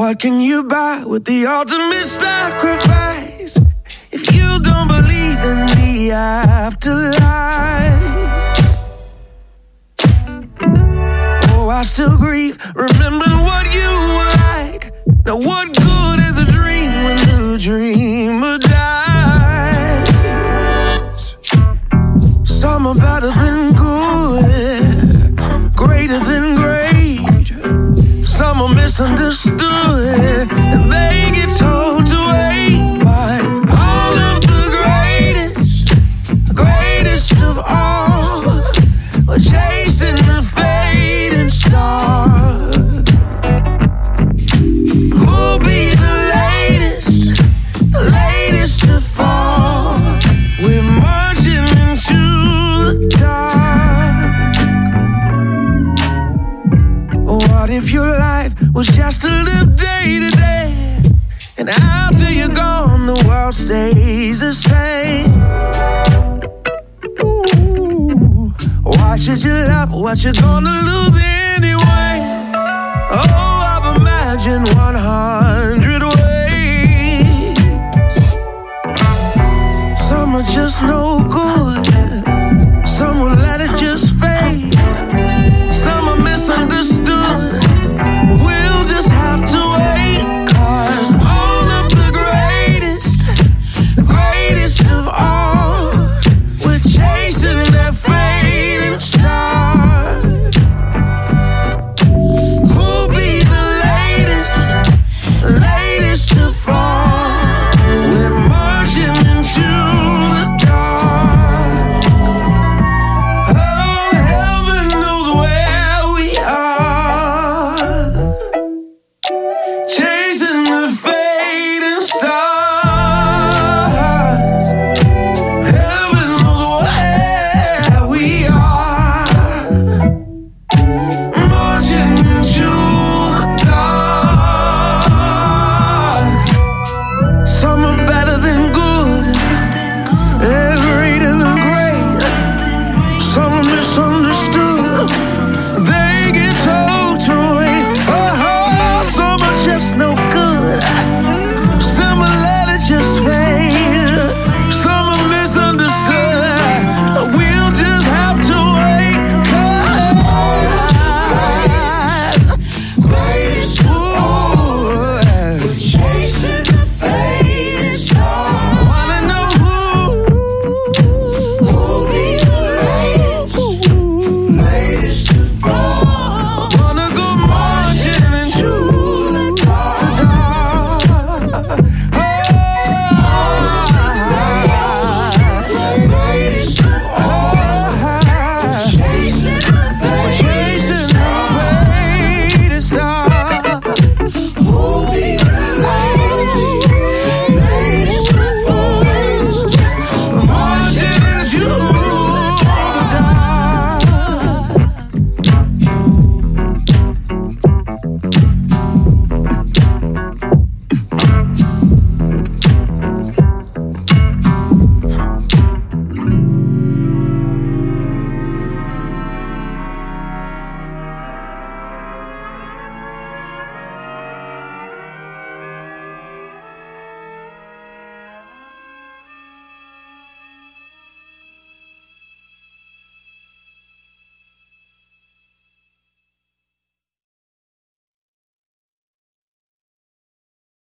What can you buy with the ultimate sacrifice if you don't believe in the afterlife? I still grieve, remembering what you were like. Now, what good is a dream when the dreamer dies? Some are better than good, greater than great. Some are misunderstood, stays the same. Ooh, why should you love what you're gonna lose anyway? Oh, I've imagined 100